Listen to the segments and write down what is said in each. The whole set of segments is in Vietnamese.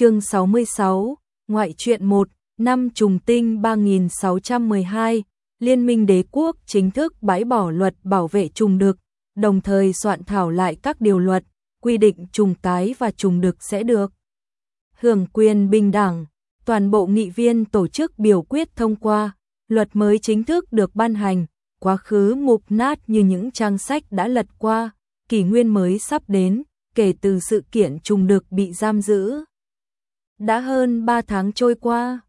chương 66, ngoại truyện 1, năm trùng tinh 3612, Liên minh đế quốc chính thức bãi bỏ luật bảo vệ trùng đực, đồng thời soạn thảo lại các điều luật, quy định trùng cái và trùng đực sẽ được hưởng quyền bình đẳng. Toàn bộ nghị viên tổ chức biểu quyết thông qua, luật mới chính thức được ban hành, quá khứ mục nát như những trang sách đã lật qua, kỷ nguyên mới sắp đến, kể từ sự kiện trùng đực bị giam giữ. Đã hơn 3 tháng trôi qua,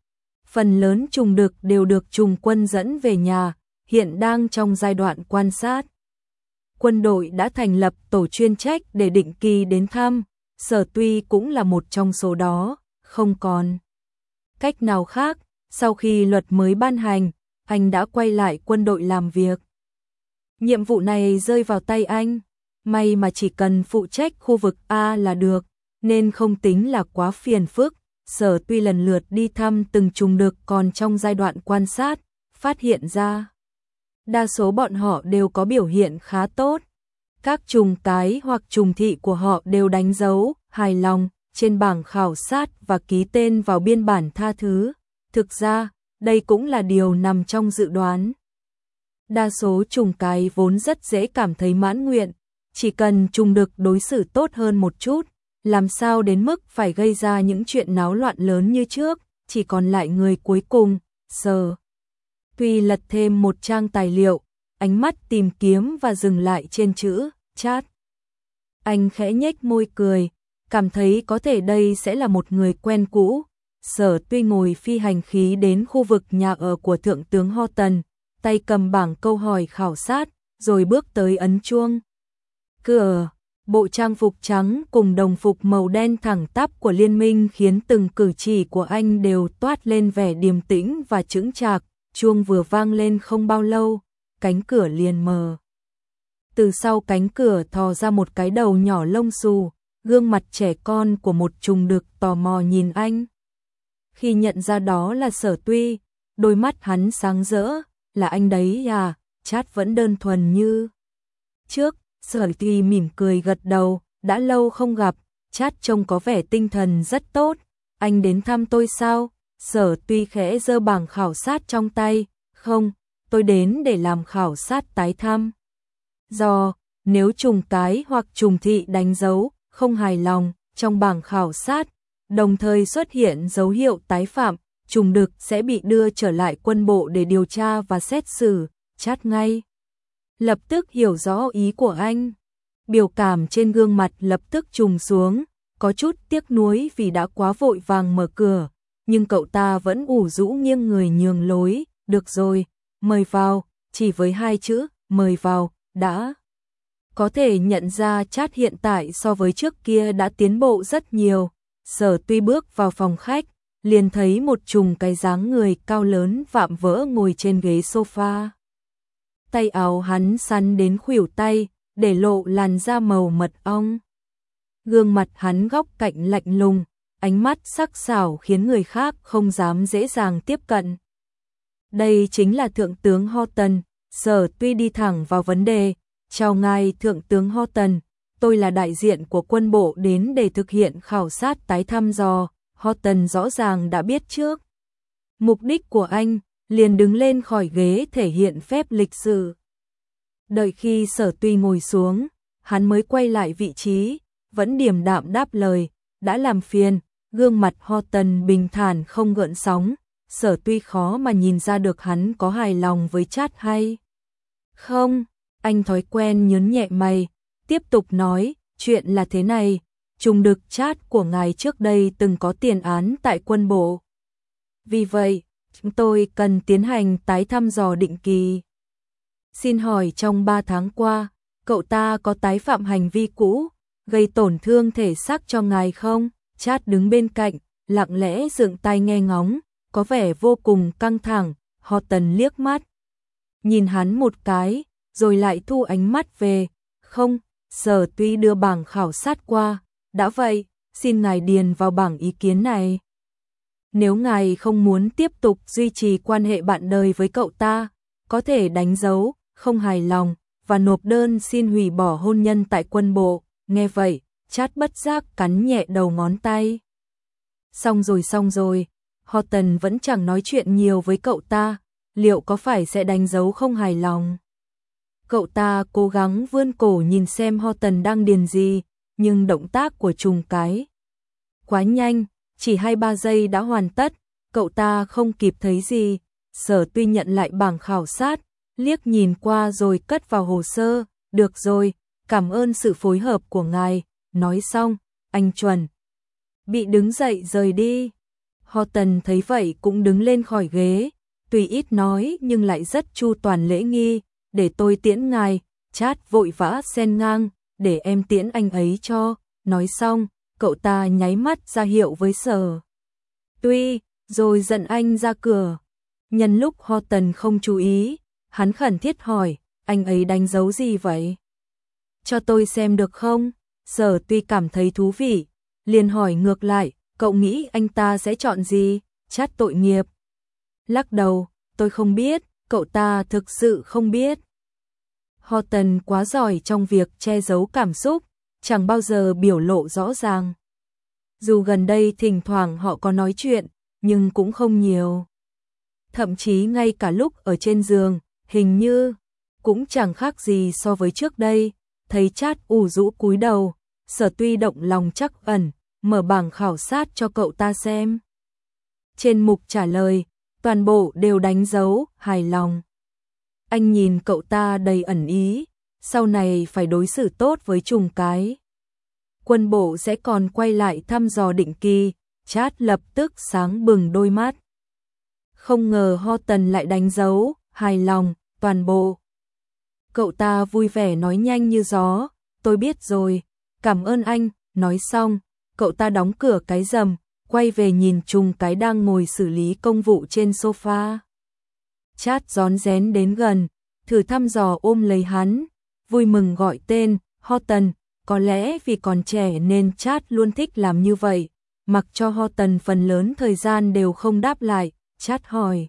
phần lớn trùng đực đều được trùng quân dẫn về nhà, hiện đang trong giai đoạn quan sát. Quân đội đã thành lập tổ chuyên trách để định kỳ đến thăm, sở tuy cũng là một trong số đó, không còn. Cách nào khác, sau khi luật mới ban hành, anh đã quay lại quân đội làm việc. Nhiệm vụ này rơi vào tay anh, may mà chỉ cần phụ trách khu vực A là được, nên không tính là quá phiền phức. Sở tuy lần lượt đi thăm từng trùng đực còn trong giai đoạn quan sát, phát hiện ra. Đa số bọn họ đều có biểu hiện khá tốt. Các trùng cái hoặc trùng thị của họ đều đánh dấu, hài lòng, trên bảng khảo sát và ký tên vào biên bản tha thứ. Thực ra, đây cũng là điều nằm trong dự đoán. Đa số trùng cái vốn rất dễ cảm thấy mãn nguyện, chỉ cần trùng được đối xử tốt hơn một chút, làm sao đến mức phải gây ra những chuyện náo loạn lớn như trước, chỉ còn lại người cuối cùng, sờ. Tuy lật thêm một trang tài liệu, ánh mắt tìm kiếm và dừng lại trên chữ, chat. Anh khẽ nhếch môi cười, cảm thấy có thể đây sẽ là một người quen cũ. Sở tuy ngồi phi hành khí đến khu vực nhà ở của Thượng tướng Ho Tần, tay cầm bảng câu hỏi khảo sát, rồi bước tới ấn chuông. Cửa, bộ trang phục trắng cùng đồng phục màu đen thẳng tắp của liên minh khiến từng cử chỉ của anh đều toát lên vẻ điềm tĩnh và chững chạc, chuông vừa vang lên không bao lâu, cánh cửa liền mờ. Từ sau cánh cửa thò ra một cái đầu nhỏ lông xù, gương mặt trẻ con của một trùng đực tò mò nhìn anh. Khi nhận ra đó là sở tuy, đôi mắt hắn sáng rỡ, là anh đấy à, chát vẫn đơn thuần như. Trước, sở tuy mỉm cười gật đầu, đã lâu không gặp, chát trông có vẻ tinh thần rất tốt, anh đến thăm tôi sao? Sở tuy khẽ dơ bảng khảo sát trong tay, không, tôi đến để làm khảo sát tái thăm. Do, nếu trùng tái hoặc trùng thị đánh dấu, không hài lòng, trong bảng khảo sát, đồng thời xuất hiện dấu hiệu tái phạm, trùng đực sẽ bị đưa trở lại quân bộ để điều tra và xét xử, chát ngay. Lập tức hiểu rõ ý của anh. Biểu cảm trên gương mặt lập tức trùng xuống, có chút tiếc nuối vì đã quá vội vàng mở cửa, nhưng cậu ta vẫn ủ rũ nghiêng người nhường lối, được rồi, mời vào, chỉ với hai chữ, mời vào, đã có thể nhận ra chat hiện tại so với trước kia đã tiến bộ rất nhiều. Sở tuy bước vào phòng khách, liền thấy một chùm cái dáng người cao lớn vạm vỡ ngồi trên ghế sofa. Tay áo hắn săn đến khuỷu tay, để lộ làn da màu mật ong. Gương mặt hắn góc cạnh lạnh lùng, ánh mắt sắc sảo khiến người khác không dám dễ dàng tiếp cận. Đây chính là thượng tướng Horton, sở tuy đi thẳng vào vấn đề, Chào ngài Thượng tướng Horton, tôi là đại diện của quân bộ đến để thực hiện khảo sát tái thăm dò, Horton rõ ràng đã biết trước. Mục đích của anh liền đứng lên khỏi ghế thể hiện phép lịch sự. Đợi khi sở tuy ngồi xuống, hắn mới quay lại vị trí, vẫn điềm đạm đáp lời, đã làm phiền, gương mặt ho tần bình thản không gợn sóng, sở tuy khó mà nhìn ra được hắn có hài lòng với chat hay. Không, anh thói quen nhớn nhẹ mày, tiếp tục nói, chuyện là thế này, trùng đực chat của ngài trước đây từng có tiền án tại quân bộ. Vì vậy, chúng tôi cần tiến hành tái thăm dò định kỳ. Xin hỏi trong 3 tháng qua, cậu ta có tái phạm hành vi cũ, gây tổn thương thể xác cho ngài không? Chát đứng bên cạnh, lặng lẽ dựng tay nghe ngóng, có vẻ vô cùng căng thẳng, họ tần liếc mắt. Nhìn hắn một cái, rồi lại thu ánh mắt về. Không, sở tuy đưa bảng khảo sát qua, đã vậy, xin ngài điền vào bảng ý kiến này. Nếu ngài không muốn tiếp tục duy trì quan hệ bạn đời với cậu ta, có thể đánh dấu, không hài lòng, và nộp đơn xin hủy bỏ hôn nhân tại quân bộ. Nghe vậy, chát bất giác cắn nhẹ đầu ngón tay. Xong rồi xong rồi, Horton vẫn chẳng nói chuyện nhiều với cậu ta, liệu có phải sẽ đánh dấu không hài lòng? Cậu ta cố gắng vươn cổ nhìn xem Horton đang điền gì, nhưng động tác của trùng cái quá nhanh, chỉ 2-3 giây đã hoàn tất, cậu ta không kịp thấy gì. Sở tuy nhận lại bảng khảo sát, liếc nhìn qua rồi cất vào hồ sơ, được rồi, cảm ơn sự phối hợp của ngài, nói xong, anh chuẩn. Bị đứng dậy rời đi. Horton thấy vậy cũng đứng lên khỏi ghế, tuy ít nói nhưng lại rất chu toàn lễ nghi, để tôi tiễn ngài, chát vội vã xen ngang, để em tiễn anh ấy cho, nói xong, cậu ta nháy mắt ra hiệu với sở. Tuy, rồi dẫn anh ra cửa. Nhân lúc Horton không chú ý, hắn khẩn thiết hỏi, anh ấy đánh dấu gì vậy? Cho tôi xem được không? Sở tuy cảm thấy thú vị, liền hỏi ngược lại, cậu nghĩ anh ta sẽ chọn gì? Chát tội nghiệp. Lắc đầu, tôi không biết, cậu ta thực sự không biết. Horton quá giỏi trong việc che giấu cảm xúc, chẳng bao giờ biểu lộ rõ ràng. Dù gần đây thỉnh thoảng họ có nói chuyện, nhưng cũng không nhiều. Thậm chí ngay cả lúc ở trên giường, hình như cũng chẳng khác gì so với trước đây, thấy chát ủ rũ cúi đầu, sở tuy động lòng chắc ẩn, mở bảng khảo sát cho cậu ta xem. Trên mục trả lời, toàn bộ đều đánh dấu, hài lòng. Anh nhìn cậu ta đầy ẩn ý, sau này phải đối xử tốt với trùng cái. Quân bộ sẽ còn quay lại thăm dò định kỳ, chát lập tức sáng bừng đôi mắt. Không ngờ Ho Tần lại đánh dấu, hài lòng, toàn bộ. Cậu ta vui vẻ nói nhanh như gió, tôi biết rồi, cảm ơn anh, nói xong, cậu ta đóng cửa cái rầm, quay về nhìn trùng cái đang ngồi xử lý công vụ trên sofa. Chát gión rén đến gần, thử thăm dò ôm lấy hắn, vui mừng gọi tên, Horton, có lẽ vì còn trẻ nên chat luôn thích làm như vậy, mặc cho Horton phần lớn thời gian đều không đáp lại, chat hỏi.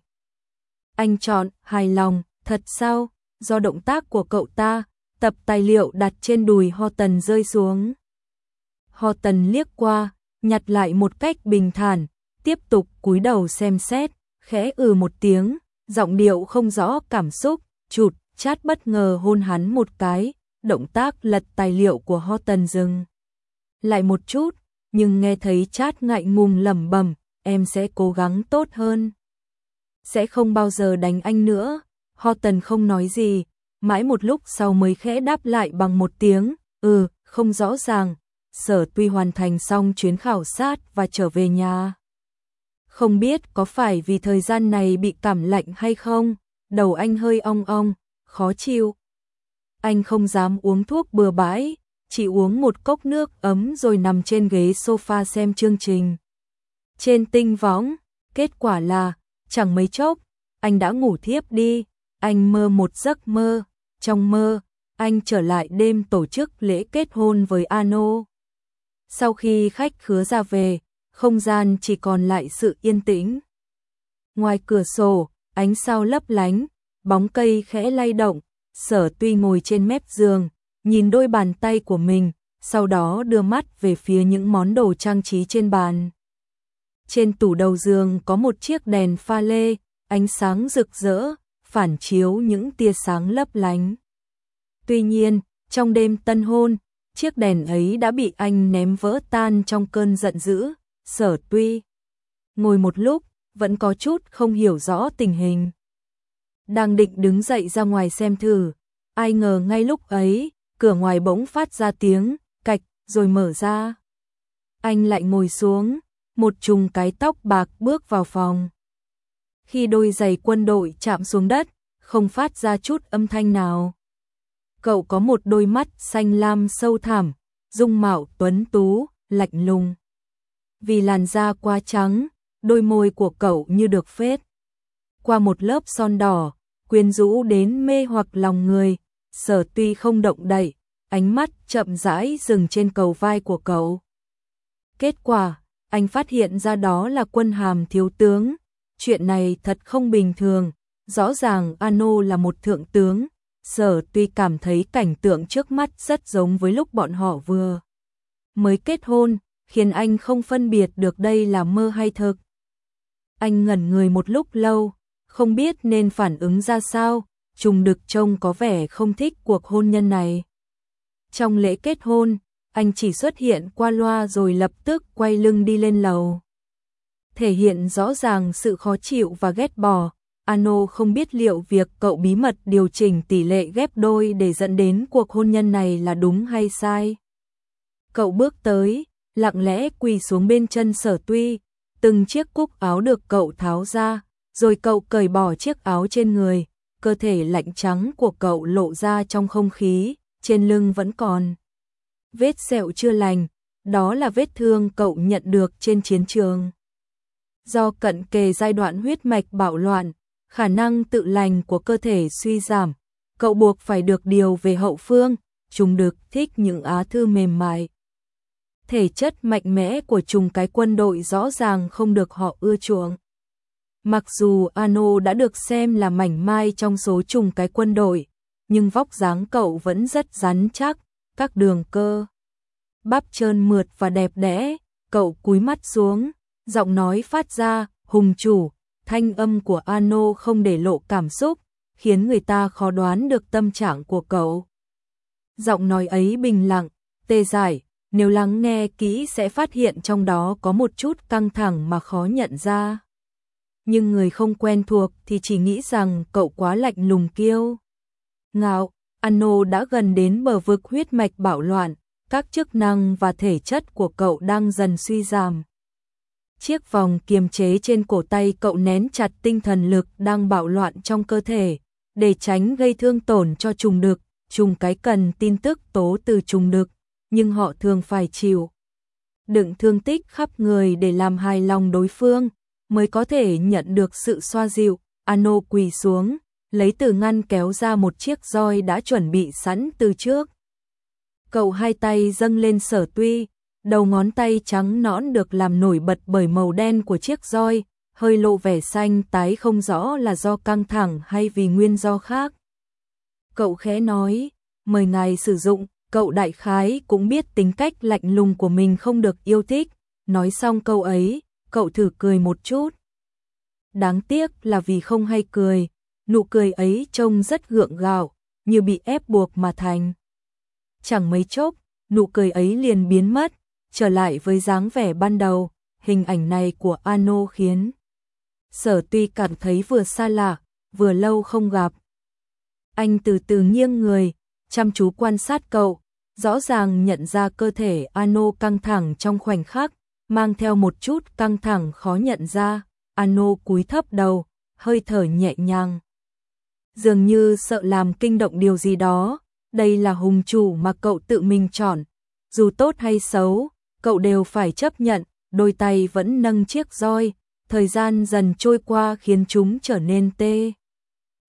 Anh chọn, hài lòng, thật sao, do động tác của cậu ta, tập tài liệu đặt trên đùi Horton rơi xuống. Horton liếc qua, nhặt lại một cách bình thản, tiếp tục cúi đầu xem xét, khẽ ừ một tiếng, giọng điệu không rõ cảm xúc, chụt, chát bất ngờ hôn hắn một cái, động tác lật tài liệu của Horton dừng. Lại một chút, nhưng nghe thấy chát ngại ngùng lẩm bẩm, em sẽ cố gắng tốt hơn. Sẽ không bao giờ đánh anh nữa. Horton không nói gì, mãi một lúc sau mới khẽ đáp lại bằng một tiếng, ừ, không rõ ràng. Sở tuy hoàn thành xong chuyến khảo sát và trở về nhà. Không biết có phải vì thời gian này bị cảm lạnh hay không, đầu anh hơi ong ong, khó chịu. Anh không dám uống thuốc bừa bãi, chỉ uống một cốc nước ấm rồi nằm trên ghế sofa xem chương trình. Trên tinh võng, kết quả là, chẳng mấy chốc, anh đã ngủ thiếp đi, anh mơ một giấc mơ, trong mơ, anh trở lại đêm tổ chức lễ kết hôn với Ano. Sau khi khách khứa ra về, không gian chỉ còn lại sự yên tĩnh. Ngoài cửa sổ, ánh sao lấp lánh, bóng cây khẽ lay động, sở tuy ngồi trên mép giường, nhìn đôi bàn tay của mình, sau đó đưa mắt về phía những món đồ trang trí trên bàn. Trên tủ đầu giường có một chiếc đèn pha lê, ánh sáng rực rỡ, phản chiếu những tia sáng lấp lánh. Tuy nhiên, trong đêm tân hôn, chiếc đèn ấy đã bị anh ném vỡ tan trong cơn giận dữ, sở tuy. Ngồi một lúc, vẫn có chút không hiểu rõ tình hình đang định đứng dậy ra ngoài xem thử, ai ngờ ngay lúc ấy, cửa ngoài bỗng phát ra tiếng, cạch, rồi mở ra. Anh lại ngồi xuống, một chùm cái tóc bạc bước vào phòng. Khi đôi giày quân đội chạm xuống đất, không phát ra chút âm thanh nào. Cậu có một đôi mắt xanh lam sâu thẳm, dung mạo tuấn tú, lạnh lùng. Vì làn da quá trắng, đôi môi của cậu như được phết. Qua một lớp son đỏ, quyến rũ đến mê hoặc lòng người, sở tuy không động đậy, ánh mắt chậm rãi dừng trên cầu vai của cậu. Kết quả, anh phát hiện ra đó là quân hàm thiếu tướng, chuyện này thật không bình thường, rõ ràng Ano là một thượng tướng, sở tuy cảm thấy cảnh tượng trước mắt rất giống với lúc bọn họ vừa mới kết hôn, khiến anh không phân biệt được đây là mơ hay thực. Anh ngẩn người một lúc lâu, không biết nên phản ứng ra sao, trùng đực trông có vẻ không thích cuộc hôn nhân này. Trong lễ kết hôn, anh chỉ xuất hiện qua loa rồi lập tức quay lưng đi lên lầu. Thể hiện rõ ràng sự khó chịu và ghét bỏ, Ano không biết liệu việc cậu bí mật điều chỉnh tỷ lệ ghép đôi để dẫn đến cuộc hôn nhân này là đúng hay sai. Cậu bước tới, lặng lẽ quỳ xuống bên chân sở tuy, từng chiếc cúc áo được cậu tháo ra, rồi cậu cởi bỏ chiếc áo trên người, cơ thể lạnh trắng của cậu lộ ra trong không khí, trên lưng vẫn còn. Vết sẹo chưa lành, đó là vết thương cậu nhận được trên chiến trường. Do cận kề giai đoạn huyết mạch bạo loạn, khả năng tự lành của cơ thể suy giảm, cậu buộc phải được điều về hậu phương, trùng được thích những á thư mềm mại. Thể chất mạnh mẽ của trùng cái quân đội rõ ràng không được họ ưa chuộng. Mặc dù Ano đã được xem là mảnh mai trong số trùng cái quân đội, nhưng vóc dáng cậu vẫn rất rắn chắc, các đường cơ. Bắp trơn mượt và đẹp đẽ, cậu cúi mắt xuống, giọng nói phát ra, hùng chủ, thanh âm của Ano không để lộ cảm xúc, khiến người ta khó đoán được tâm trạng của cậu. Giọng nói ấy bình lặng, tê giải, nếu lắng nghe kỹ sẽ phát hiện trong đó có một chút căng thẳng mà khó nhận ra. Nhưng người không quen thuộc thì chỉ nghĩ rằng cậu quá lạnh lùng kiêu. Ngạo, Anno đã gần đến bờ vực huyết mạch bạo loạn, các chức năng và thể chất của cậu đang dần suy giảm. Chiếc vòng kiềm chế trên cổ tay cậu nén chặt tinh thần lực đang bạo loạn trong cơ thể, để tránh gây thương tổn cho trùng đực, trùng cái cần tin tức tố từ trùng đực, nhưng họ thường phải chịu. Đựng thương tích khắp người để làm hài lòng đối phương, mới có thể nhận được sự xoa dịu, Ano quỳ xuống, lấy từ ngăn kéo ra một chiếc roi đã chuẩn bị sẵn từ trước. Cậu hai tay dâng lên sở tuy, đầu ngón tay trắng nõn được làm nổi bật bởi màu đen của chiếc roi, hơi lộ vẻ xanh tái không rõ là do căng thẳng hay vì nguyên do khác. Cậu khẽ nói, mời ngài sử dụng, cậu đại khái cũng biết tính cách lạnh lùng của mình không được yêu thích, nói xong câu ấy, cậu thử cười một chút. Đáng tiếc là vì không hay cười, nụ cười ấy trông rất gượng gạo, như bị ép buộc mà thành. Chẳng mấy chốc, nụ cười ấy liền biến mất, trở lại với dáng vẻ ban đầu, hình ảnh này của Ano khiến Sở tuy cảm thấy vừa xa lạ, vừa lâu không gặp. Anh từ từ nghiêng người, chăm chú quan sát cậu, rõ ràng nhận ra cơ thể Ano căng thẳng trong khoảnh khắc, mang theo một chút căng thẳng khó nhận ra, Ano cúi thấp đầu, hơi thở nhẹ nhàng. Dường như sợ làm kinh động điều gì đó, đây là hùng chủ mà cậu tự mình chọn, dù tốt hay xấu, cậu đều phải chấp nhận, đôi tay vẫn nâng chiếc roi, thời gian dần trôi qua khiến chúng trở nên tê.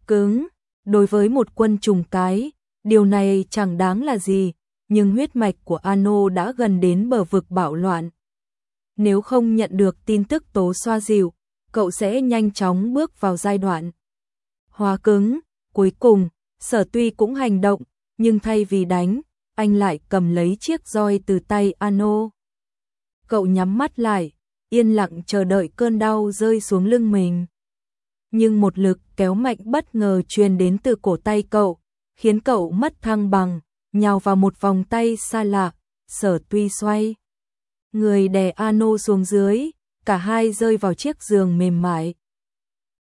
Cứng, đối với một quân trùng cái, điều này chẳng đáng là gì, nhưng huyết mạch của Ano đã gần đến bờ vực bạo loạn. Nếu không nhận được tin tức tố xoa dịu, cậu sẽ nhanh chóng bước vào giai đoạn hóa cứng. Cuối cùng, sở tuy cũng hành động, nhưng thay vì đánh, anh lại cầm lấy chiếc roi từ tay Ano. Cậu nhắm mắt lại, yên lặng chờ đợi cơn đau rơi xuống lưng mình. Nhưng một lực kéo mạnh bất ngờ truyền đến từ cổ tay cậu, khiến cậu mất thăng bằng, nhào vào một vòng tay xa lạ, sở tuy xoay. Người đè Ano xuống dưới, cả hai rơi vào chiếc giường mềm mại.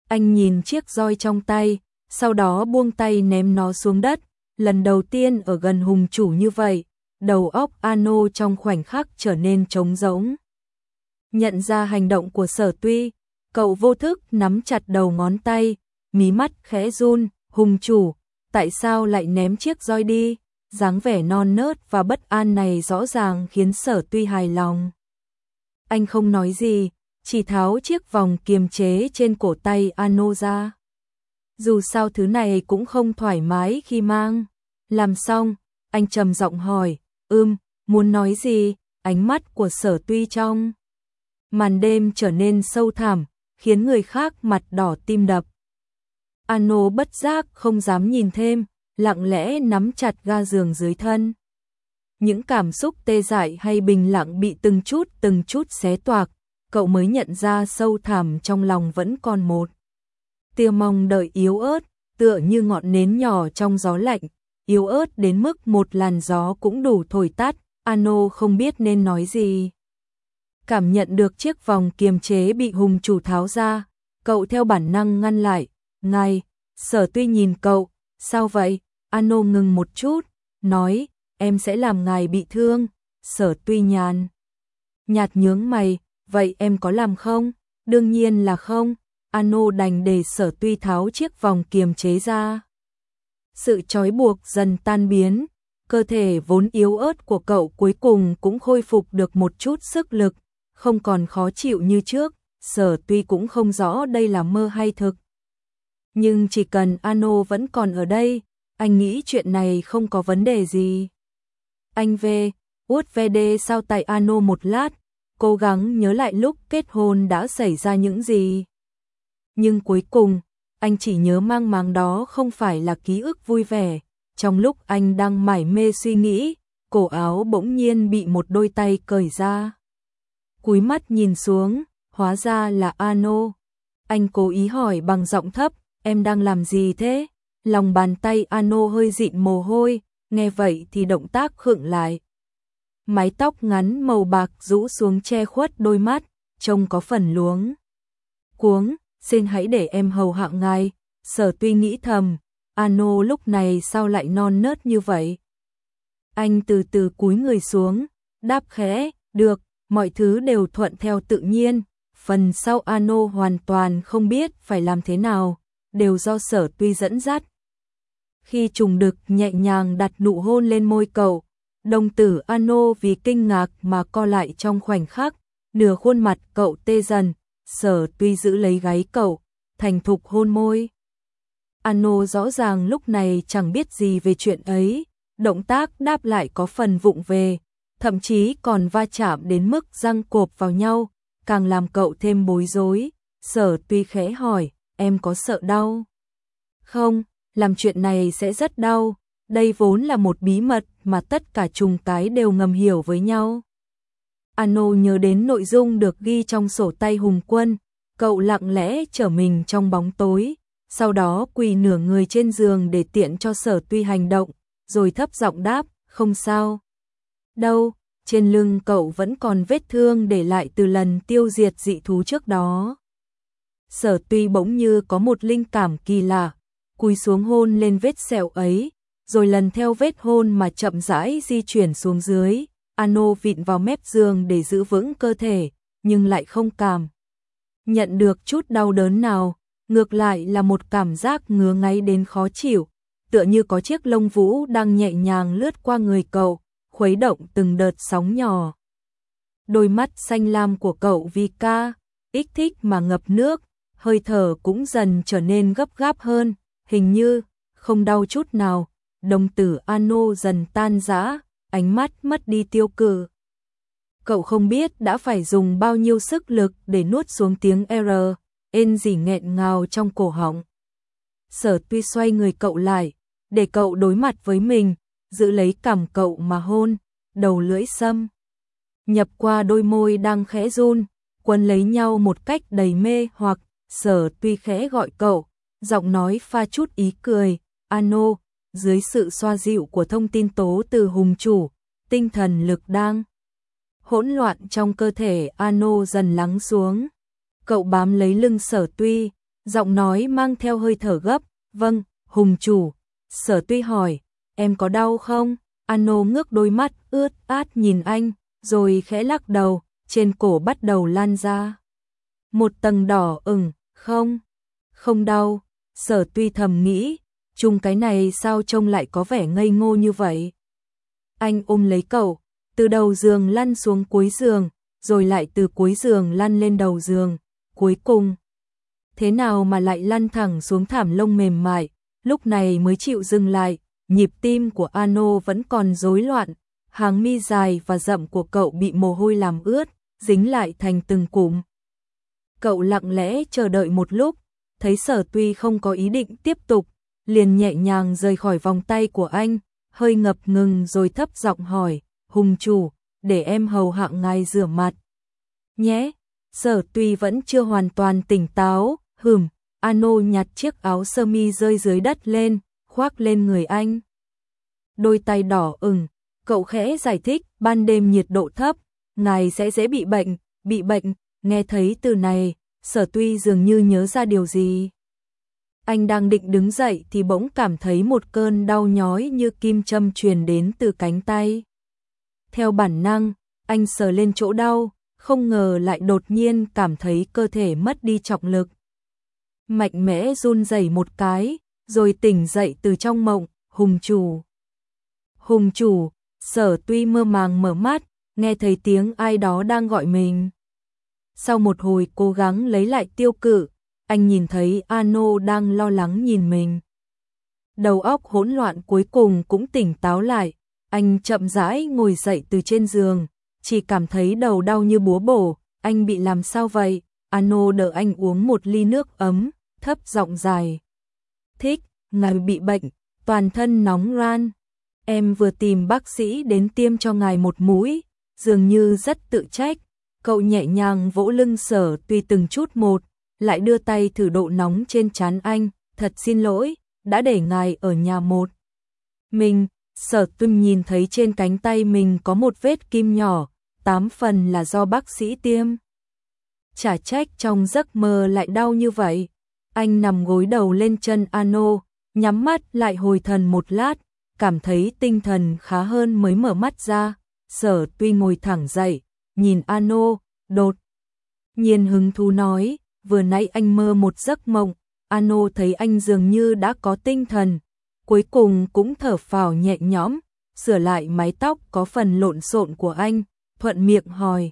Anh nhìn chiếc roi trong tay, sau đó buông tay ném nó xuống đất, lần đầu tiên ở gần hùng chủ như vậy, đầu óc Ano trong khoảnh khắc trở nên trống rỗng. Nhận ra hành động của sở tuy, cậu vô thức nắm chặt đầu ngón tay, mí mắt khẽ run, hùng chủ, tại sao lại ném chiếc roi đi? Dáng vẻ non nớt và bất an này rõ ràng khiến sở tuy hài lòng. Anh không nói gì, chỉ tháo chiếc vòng kiềm chế trên cổ tay Ano ra. Dù sao thứ này cũng không thoải mái khi mang. Làm xong, anh trầm giọng hỏi, ưm, muốn nói gì, ánh mắt của sở tuy trong. Màn đêm trở nên sâu thẳm, khiến người khác mặt đỏ tim đập. Ano bất giác không dám nhìn thêm, lặng lẽ nắm chặt ga giường dưới thân. những cảm xúc tê dại hay bình lặng bị từng chút từng chút xé toạc, cậu mới nhận ra sâu thẳm trong lòng vẫn còn một. Tia mong đợi yếu ớt, tựa như ngọn nến nhỏ trong gió lạnh, yếu ớt đến mức một làn gió cũng đủ thổi tắt, Ano không biết nên nói gì. Cảm nhận được chiếc vòng kiềm chế bị hùng chủ tháo ra, cậu theo bản năng ngăn lại, ngay sở tuy nhìn cậu, sao vậy, Ano ngừng một chút, nói, em sẽ làm ngài bị thương, sở tuy nhàn. Nhạt nhướng mày, vậy em có làm không? Đương nhiên là không, Ano đành để sở tuy tháo chiếc vòng kiềm chế ra. Sự trói buộc dần tan biến, cơ thể vốn yếu ớt của cậu cuối cùng cũng khôi phục được một chút sức lực, không còn khó chịu như trước, sở tuy cũng không rõ đây là mơ hay thực. Nhưng chỉ cần Ano vẫn còn ở đây, anh nghĩ chuyện này không có vấn đề gì. Anh về, út đê sau tay Ano một lát, cố gắng nhớ lại lúc kết hôn đã xảy ra những gì. Nhưng cuối cùng, anh chỉ nhớ mang máng đó không phải là ký ức vui vẻ. Trong lúc anh đang mải mê suy nghĩ, cổ áo bỗng nhiên bị một đôi tay cởi ra. Cúi mắt nhìn xuống, hóa ra là Ano. Anh cố ý hỏi bằng giọng thấp, em đang làm gì thế? Lòng bàn tay Ano hơi dịn mồ hôi, nghe vậy thì động tác khựng lại. Mái tóc ngắn màu bạc rũ xuống che khuất đôi mắt, trông có phần luống. Cuống, xin hãy để em hầu hạ ngài. Sở tuy nghĩ thầm, Ano lúc này sao lại non nớt như vậy? Anh từ từ cúi người xuống, đáp khẽ, được, mọi thứ đều thuận theo tự nhiên. Phần sau Ano hoàn toàn không biết phải làm thế nào, đều do sở tuy dẫn dắt. Khi trùng đực nhẹ nhàng đặt nụ hôn lên môi cậu, đồng tử Ano vì kinh ngạc mà co lại trong khoảnh khắc, nửa khuôn mặt cậu tê dần, sở tuy giữ lấy gáy cậu, thành thục hôn môi. Ano rõ ràng lúc này chẳng biết gì về chuyện ấy, động tác đáp lại có phần vụng về, thậm chí còn va chạm đến mức răng cộp vào nhau, càng làm cậu thêm bối rối. Sở tuy khẽ hỏi, em có sợ đau? Không, làm chuyện này sẽ rất đau, đây vốn là một bí mật mà tất cả trùng cái đều ngầm hiểu với nhau. Ano nhớ đến nội dung được ghi trong sổ tay Hùng Quân, cậu lặng lẽ trở mình trong bóng tối, sau đó quỳ nửa người trên giường để tiện cho sở tuy hành động, rồi thấp giọng đáp, không sao. Đâu, trên lưng cậu vẫn còn vết thương để lại từ lần tiêu diệt dị thú trước đó. Sở tuy bỗng như có một linh cảm kỳ lạ, cúi xuống hôn lên vết sẹo ấy, rồi lần theo vết hôn mà chậm rãi di chuyển xuống dưới, Ano vịn vào mép giường để giữ vững cơ thể, nhưng lại không cảm. Nhận được chút đau đớn nào, ngược lại là một cảm giác ngứa ngáy đến khó chịu, tựa như có chiếc lông vũ đang nhẹ nhàng lướt qua người cậu, khuấy động từng đợt sóng nhỏ. Đôi mắt xanh lam của cậu vì ca, ích thích mà ngập nước, hơi thở cũng dần trở nên gấp gáp hơn, hình như không đau chút nào, đồng tử Ano dần tan rã, ánh mắt mất đi tiêu cự. Cậu không biết đã phải dùng bao nhiêu sức lực để nuốt xuống tiếng R, ên gì nghẹn ngào trong cổ họng. Sở tuy xoay người cậu lại, để cậu đối mặt với mình, giữ lấy cằm cậu mà hôn, đầu lưỡi xâm. Nhập qua đôi môi đang khẽ run, quân lấy nhau một cách đầy mê hoặc, sở tuy khẽ gọi cậu, giọng nói pha chút ý cười, ano, dưới sự xoa dịu của thông tin tố từ hùng chủ, tinh thần lực đang hỗn loạn trong cơ thể Ano dần lắng xuống. Cậu bám lấy lưng sở tuy, giọng nói mang theo hơi thở gấp, vâng, hùng chủ. Sở tuy hỏi, em có đau không? Ano ngước đôi mắt ướt át nhìn anh, rồi khẽ lắc đầu, trên cổ bắt đầu lan ra. Một tầng đỏ ửng, không, không đau, sở tuy thầm nghĩ, chung cái này sao trông lại có vẻ ngây ngô như vậy. Anh ôm lấy cậu, từ đầu giường lăn xuống cuối giường, rồi lại từ cuối giường lăn lên đầu giường, cuối cùng. Thế nào mà lại lăn thẳng xuống thảm lông mềm mại, lúc này mới chịu dừng lại, nhịp tim của Ano vẫn còn rối loạn, hàng mi dài và rậm của cậu bị mồ hôi làm ướt, dính lại thành từng cụm. Cậu lặng lẽ chờ đợi một lúc, thấy sở tuy không có ý định tiếp tục, liền nhẹ nhàng rời khỏi vòng tay của anh, hơi ngập ngừng rồi thấp giọng hỏi, hùng chủ, để em hầu hạ ngài rửa mặt. Nhé, sở tuy vẫn chưa hoàn toàn tỉnh táo, hừm, Ano nhặt chiếc áo sơ mi rơi dưới đất lên, khoác lên người anh. Đôi tay đỏ ửng, cậu khẽ giải thích, ban đêm nhiệt độ thấp, ngài sẽ dễ bị bệnh, bị bệnh, nghe thấy từ này, sở tuy dường như nhớ ra điều gì. Anh đang định đứng dậy thì bỗng cảm thấy một cơn đau nhói như kim châm truyền đến từ cánh tay. Theo bản năng, anh sờ lên chỗ đau, không ngờ lại đột nhiên cảm thấy cơ thể mất đi trọng lực. Mạnh mẽ run rẩy một cái, rồi tỉnh dậy từ trong mộng, hùng chủ. Hùng chủ, sở tuy mơ màng mở mắt, nghe thấy tiếng ai đó đang gọi mình. Sau một hồi cố gắng lấy lại tiêu cự, anh nhìn thấy Ano đang lo lắng nhìn mình. Đầu óc hỗn loạn cuối cùng cũng tỉnh táo lại, anh chậm rãi ngồi dậy từ trên giường, chỉ cảm thấy đầu đau như búa bổ, anh bị làm sao vậy? Ano đỡ anh uống một ly nước ấm, thấp giọng dài. Thích, ngài bị bệnh, toàn thân nóng ran. Em vừa tìm bác sĩ đến tiêm cho ngài một mũi, dường như rất tự trách. Cậu nhẹ nhàng vỗ lưng sở tuy từng chút một, lại đưa tay thử độ nóng trên trán anh, thật xin lỗi, đã để ngài ở nhà một. Mình, sở tuân nhìn thấy trên cánh tay mình có một vết kim nhỏ, tám phần là do bác sĩ tiêm. Chả trách trong giấc mơ lại đau như vậy. Anh nằm gối đầu lên chân Ano, nhắm mắt lại hồi thần một lát, cảm thấy tinh thần khá hơn mới mở mắt ra. Sở tuy ngồi thẳng dậy, nhìn Ano, đột. Nhiên hứng thú nói, vừa nãy anh mơ một giấc mộng, Ano thấy anh dường như đã có tinh thần, cuối cùng cũng thở phào nhẹ nhõm, sửa lại mái tóc có phần lộn xộn của anh, thuận miệng hỏi.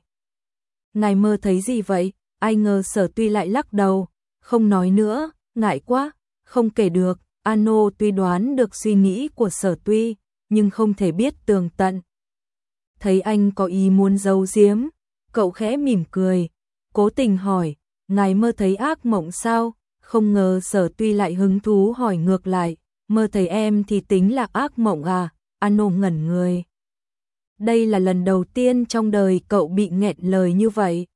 Này mơ thấy gì vậy? Ai ngờ sở tuy lại lắc đầu, không nói nữa, ngại quá, không kể được. Ano tuy đoán được suy nghĩ của sở tuy, nhưng không thể biết tường tận. Thấy anh có ý muốn giấu giếm, cậu khẽ mỉm cười, cố tình hỏi, ngài mơ thấy ác mộng sao? Không ngờ sở tuy lại hứng thú hỏi ngược lại, mơ thấy em thì tính là ác mộng à? Ano ngẩn người. Đây là lần đầu tiên trong đời cậu bị nghẹn lời như vậy.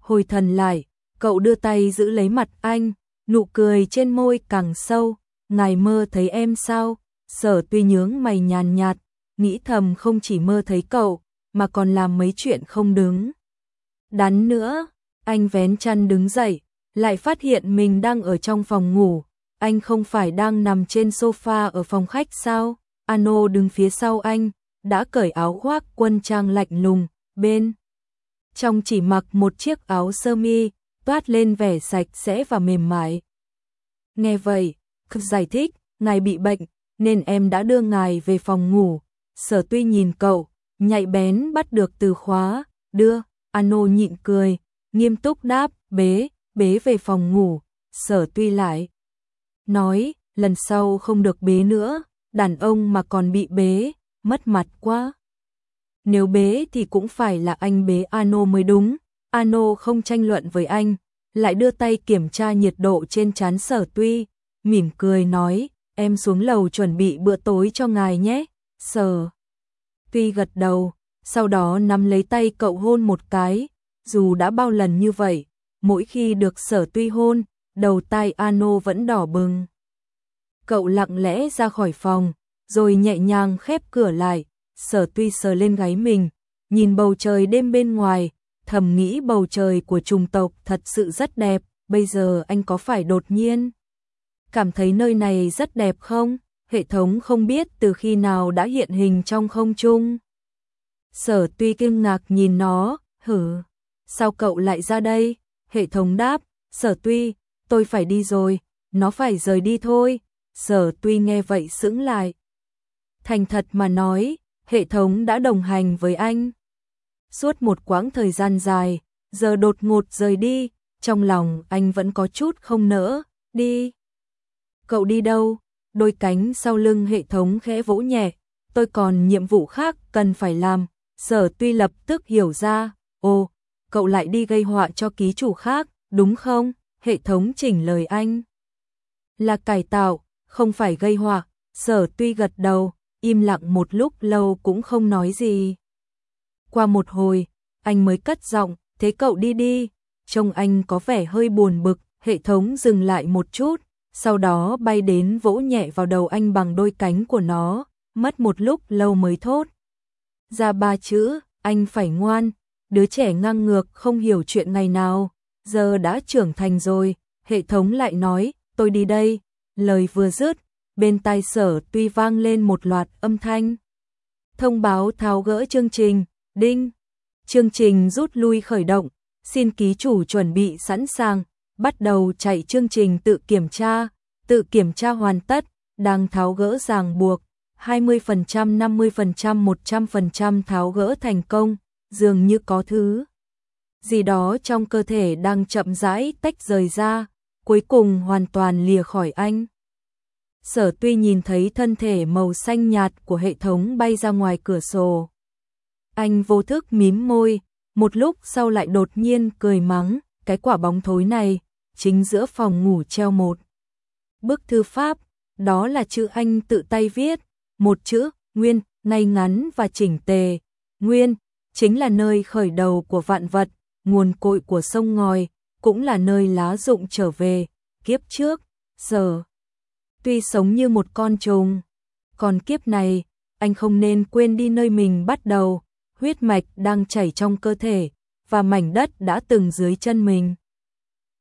Hồi thần lại, cậu đưa tay giữ lấy mặt anh, nụ cười trên môi càng sâu, ngài mơ thấy em sao? Sở tuy nhướng mày nhàn nhạt, nghĩ thầm không chỉ mơ thấy cậu, mà còn làm mấy chuyện không đứng. Đắn nữa, anh vén chăn đứng dậy, lại phát hiện mình đang ở trong phòng ngủ, anh không phải đang nằm trên sofa ở phòng khách sao? Ano đứng phía sau anh, đã cởi áo khoác quân trang lạnh lùng, bên trong chỉ mặc một chiếc áo sơ mi, toát lên vẻ sạch sẽ và mềm mại. Nghe vậy, giải thích, ngài bị bệnh, nên em đã đưa ngài về phòng ngủ. Sở tuy nhìn cậu, nhạy bén bắt được từ khóa, đưa, Ano nhịn cười, nghiêm túc đáp, bế, bế về phòng ngủ, sở tuy lại. Nói, lần sau không được bế nữa, đàn ông mà còn bị bế, mất mặt quá. Nếu bế thì cũng phải là anh bế Ano mới đúng. Ano không tranh luận với anh, lại đưa tay kiểm tra nhiệt độ trên trán sở tuy, mỉm cười nói, em xuống lầu chuẩn bị bữa tối cho ngài nhé, sở. Tuy gật đầu, sau đó nắm lấy tay cậu hôn một cái, dù đã bao lần như vậy, mỗi khi được sở tuy hôn, đầu tai Ano vẫn đỏ bừng. Cậu lặng lẽ ra khỏi phòng, rồi nhẹ nhàng khép cửa lại, sở tuy sờ lên gáy mình, nhìn bầu trời đêm bên ngoài, thầm nghĩ bầu trời của trùng tộc thật sự rất đẹp, bây giờ anh có phải đột nhiên cảm thấy nơi này rất đẹp không? Hệ thống không biết từ khi nào đã hiện hình trong không trung. Sở tuy kinh ngạc nhìn nó, hử, sao cậu lại ra đây? Hệ thống đáp, sở tuy, tôi phải đi rồi, nó phải rời đi thôi. Sở tuy nghe vậy sững lại. Thành thật mà nói, hệ thống đã đồng hành với anh. Suốt một quãng thời gian dài, giờ đột ngột rời đi, trong lòng anh vẫn có chút không nỡ, đi. Cậu đi đâu? Đôi cánh sau lưng hệ thống khẽ vỗ nhẹ, tôi còn nhiệm vụ khác cần phải làm. Sở tuy lập tức hiểu ra, ồ, cậu lại đi gây họa cho ký chủ khác, đúng không? Hệ thống chỉnh lời anh. Là cải tạo, không phải gây họa, sở tuy gật đầu, im lặng một lúc lâu cũng không nói gì. Qua một hồi, anh mới cất giọng, thế cậu đi đi, trông anh có vẻ hơi buồn bực, hệ thống dừng lại một chút, sau đó bay đến vỗ nhẹ vào đầu anh bằng đôi cánh của nó, mất một lúc lâu mới thốt. Ra ba chữ, anh phải ngoan, đứa trẻ ngang ngược không hiểu chuyện ngày nào, giờ đã trưởng thành rồi, hệ thống lại nói, tôi đi đây, lời vừa dứt, bên tai sở tuy vang lên một loạt âm thanh. Thông báo tháo gỡ chương trình, đinh, chương trình rút lui khởi động, xin ký chủ chuẩn bị sẵn sàng, bắt đầu chạy chương trình tự kiểm tra, tự kiểm tra hoàn tất, đang tháo gỡ ràng buộc, 20%, 50%, 100% tháo gỡ thành công, dường như có thứ gì đó trong cơ thể đang chậm rãi tách rời ra, cuối cùng hoàn toàn lìa khỏi anh. Sở tuy nhìn thấy thân thể màu xanh nhạt của hệ thống bay ra ngoài cửa sổ. Anh vô thức mím môi, một lúc sau lại đột nhiên cười mắng, cái quả bóng thối này, chính giữa phòng ngủ treo một. Bức thư pháp, đó là chữ anh tự tay viết, một chữ, nguyên, nay ngắn và chỉnh tề. Nguyên, chính là nơi khởi đầu của vạn vật, nguồn cội của sông ngòi, cũng là nơi lá dụng trở về, kiếp trước, giờ. Tuy sống như một con trùng, còn kiếp này, anh không nên quên đi nơi mình bắt đầu, huyết mạch đang chảy trong cơ thể, và mảnh đất đã từng dưới chân mình.